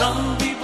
Some people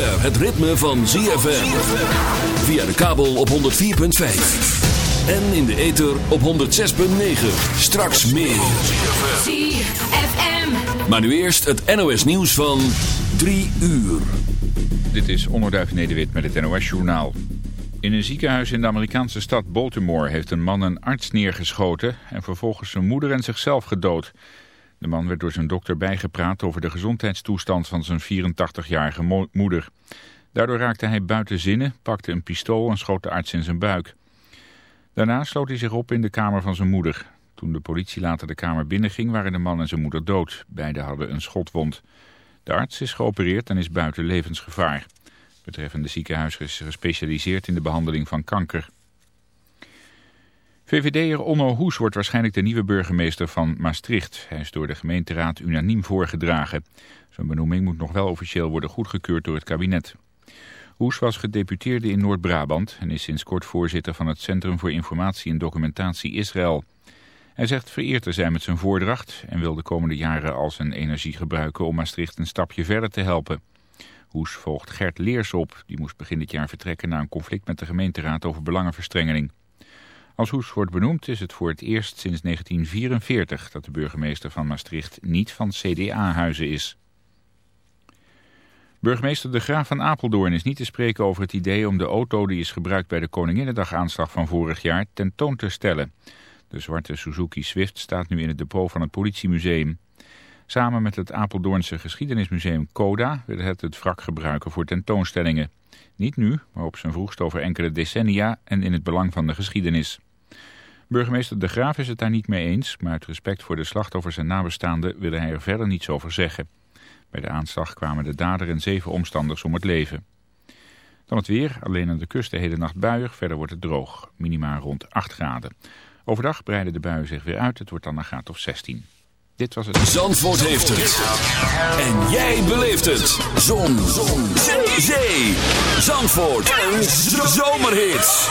het ritme van ZFM. Via de kabel op 104.5. En in de ether op 106.9. Straks meer. ZFM. Maar nu eerst het NOS nieuws van 3 uur. Dit is Onderduif Nederwit met het NOS Journaal. In een ziekenhuis in de Amerikaanse stad Baltimore heeft een man een arts neergeschoten... en vervolgens zijn moeder en zichzelf gedood... De man werd door zijn dokter bijgepraat over de gezondheidstoestand van zijn 84-jarige moeder. Daardoor raakte hij buiten zinnen, pakte een pistool en schoot de arts in zijn buik. Daarna sloot hij zich op in de kamer van zijn moeder. Toen de politie later de kamer binnenging waren de man en zijn moeder dood. Beiden hadden een schotwond. De arts is geopereerd en is buiten levensgevaar. Betreffende ziekenhuis is gespecialiseerd in de behandeling van kanker. VVD'er Onno Hoes wordt waarschijnlijk de nieuwe burgemeester van Maastricht. Hij is door de gemeenteraad unaniem voorgedragen. Zijn benoeming moet nog wel officieel worden goedgekeurd door het kabinet. Hoes was gedeputeerde in Noord-Brabant en is sinds kort voorzitter van het Centrum voor Informatie en Documentatie Israël. Hij zegt vereerd te zijn met zijn voordracht en wil de komende jaren al zijn energie gebruiken om Maastricht een stapje verder te helpen. Hoes volgt Gert Leers op, die moest begin dit jaar vertrekken na een conflict met de gemeenteraad over belangenverstrengeling. Als Hoes wordt benoemd is het voor het eerst sinds 1944 dat de burgemeester van Maastricht niet van CDA-huizen is. Burgemeester De Graaf van Apeldoorn is niet te spreken over het idee om de auto die is gebruikt bij de Koninginnedag-aanslag van vorig jaar tentoon te stellen. De zwarte Suzuki Swift staat nu in het depot van het politiemuseum. Samen met het Apeldoornse geschiedenismuseum CODA wil het het wrak gebruiken voor tentoonstellingen. Niet nu, maar op zijn vroegst over enkele decennia en in het belang van de geschiedenis. Burgemeester De Graaf is het daar niet mee eens, maar uit respect voor de slachtoffers en nabestaanden wil hij er verder niets over zeggen. Bij de aanslag kwamen de dader en zeven omstanders om het leven. Dan het weer, alleen aan de kust de hele nacht buiig, verder wordt het droog, minimaal rond 8 graden. Overdag breiden de buien zich weer uit, het wordt dan een graad of 16. Dit was het. Zandvoort heeft het. En jij beleeft het. Zon. Zon. Zee. Zandvoort. Een zomerhit.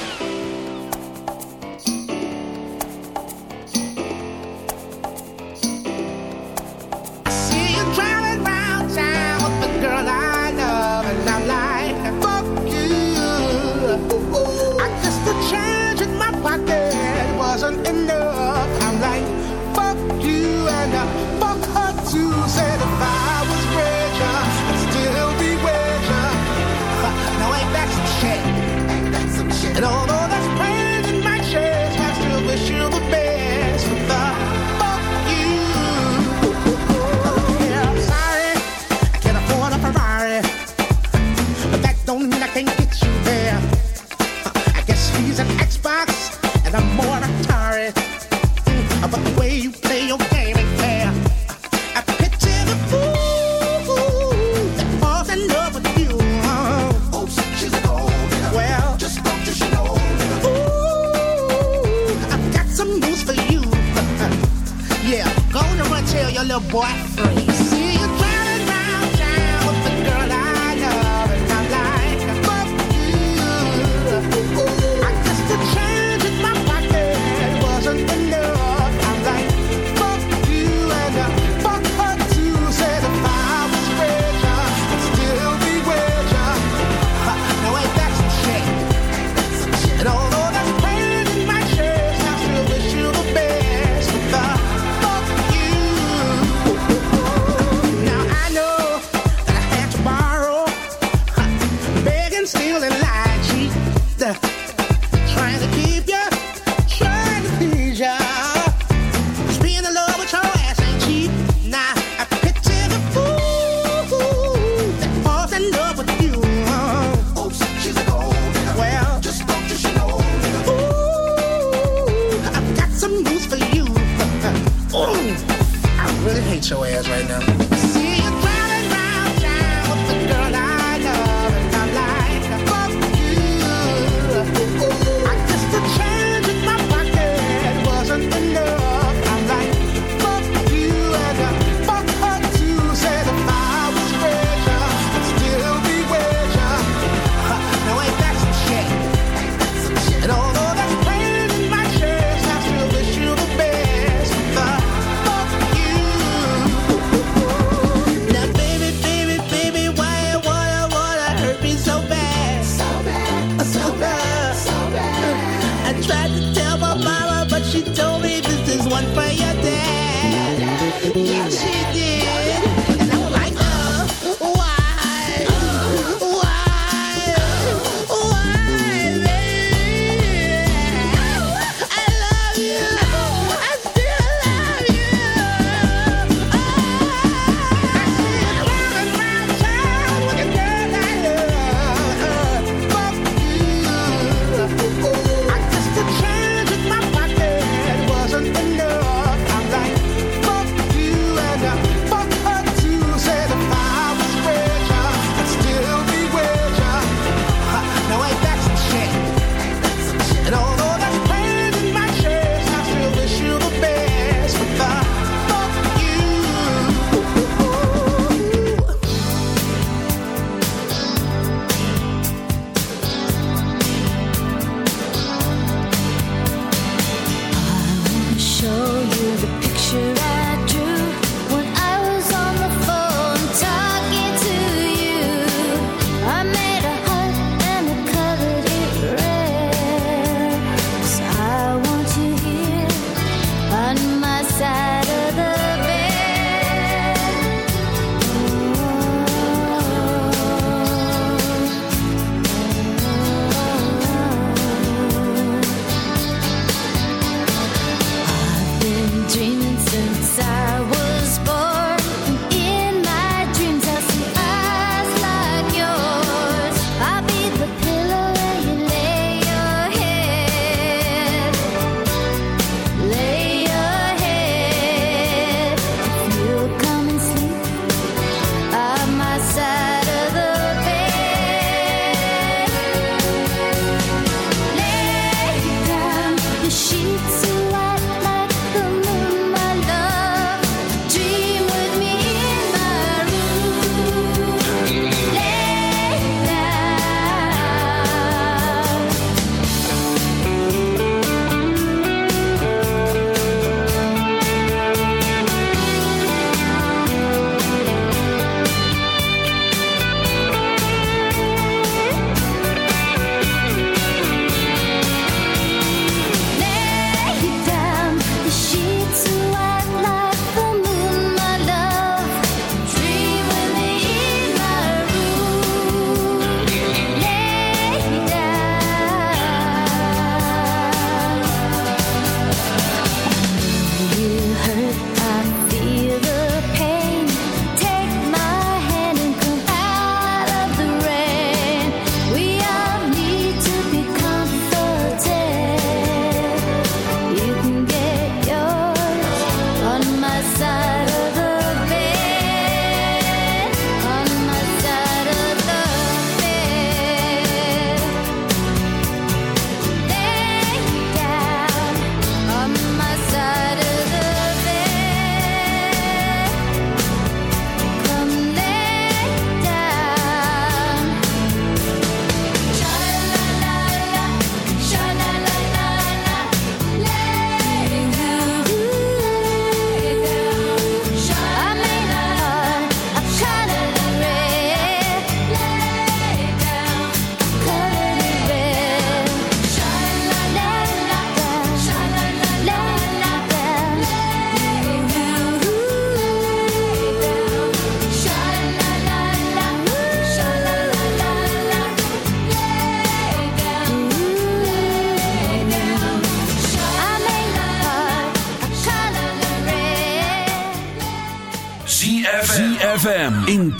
Boa.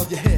of your head.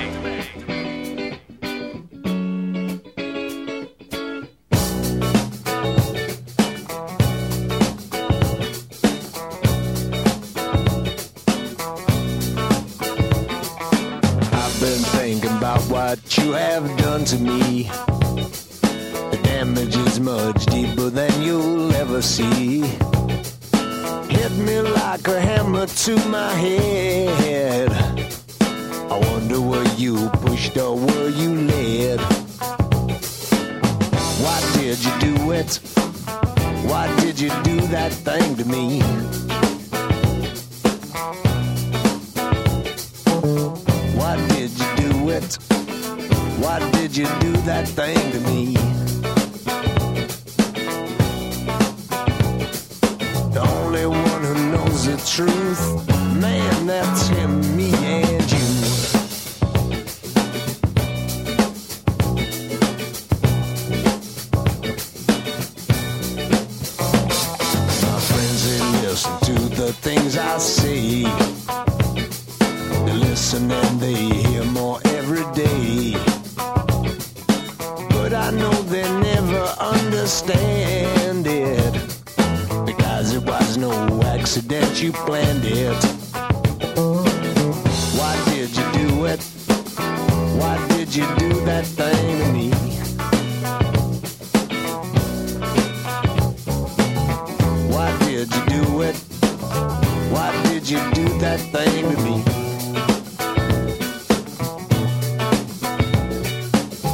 that thing to me.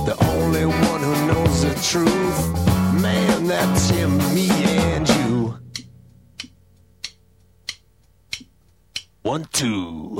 The only one who knows the truth, man, that's him, me, and you. One, two.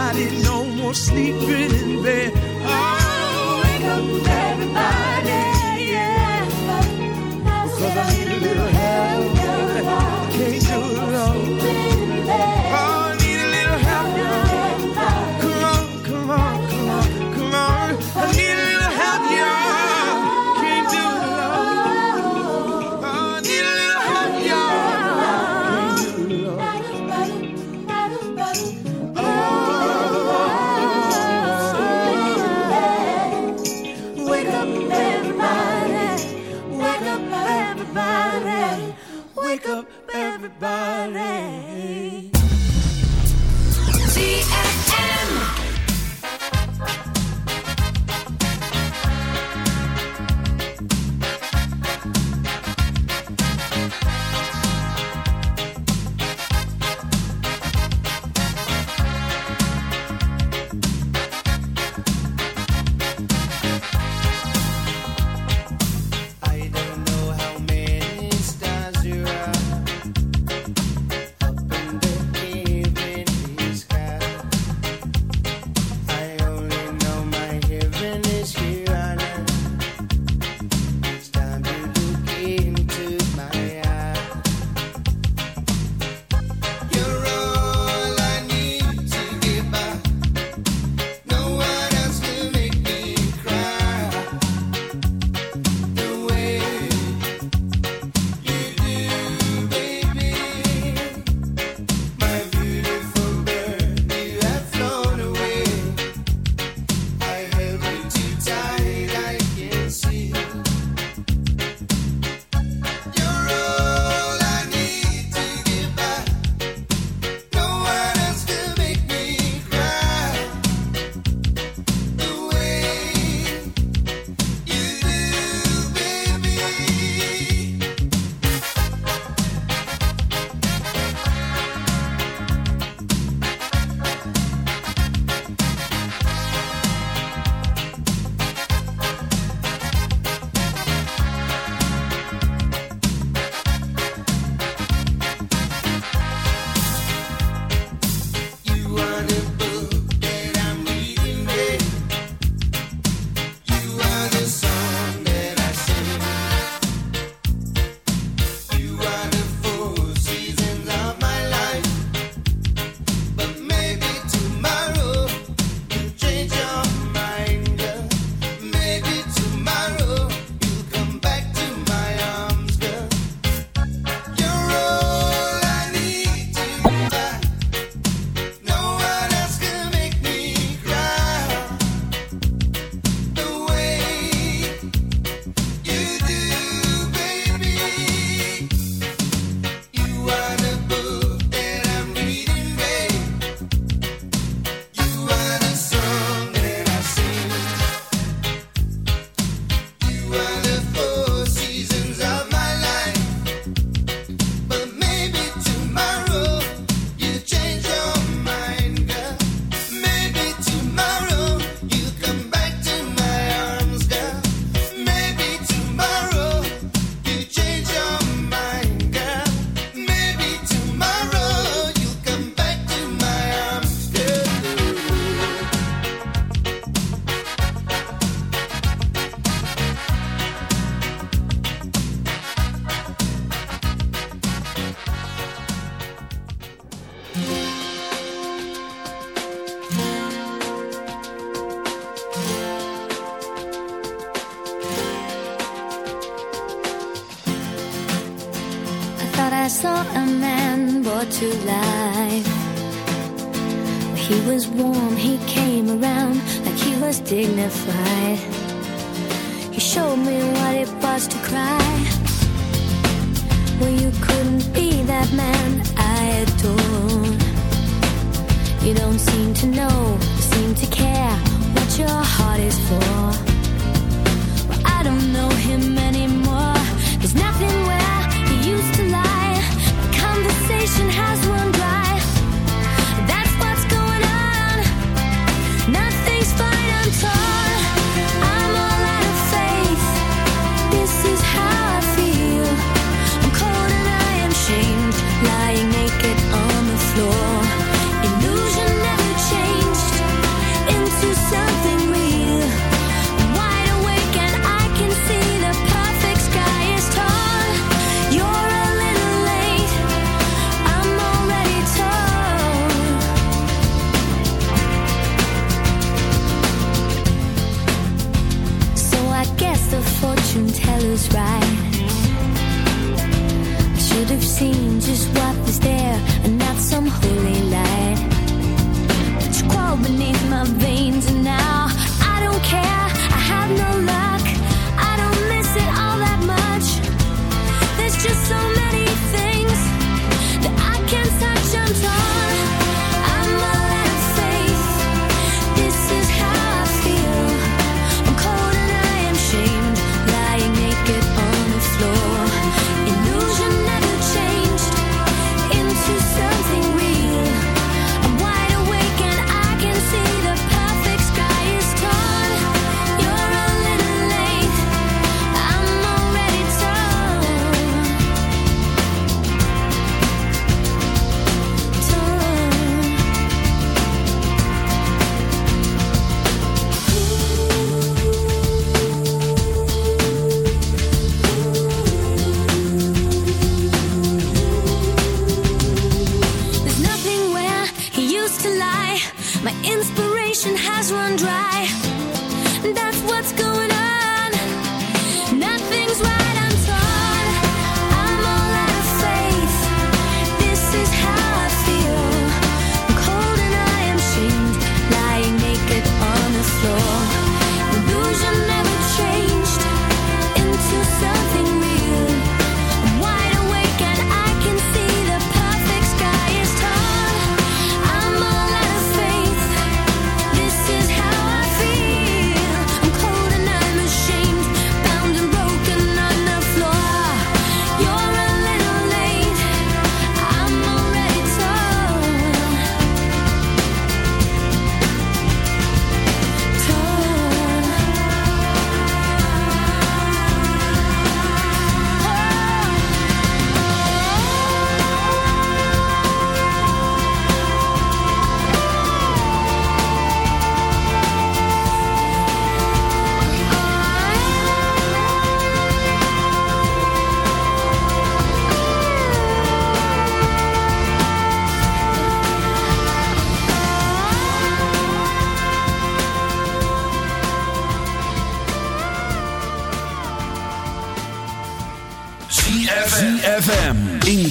Sleeping in bed. Oh, wake up,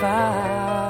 fire.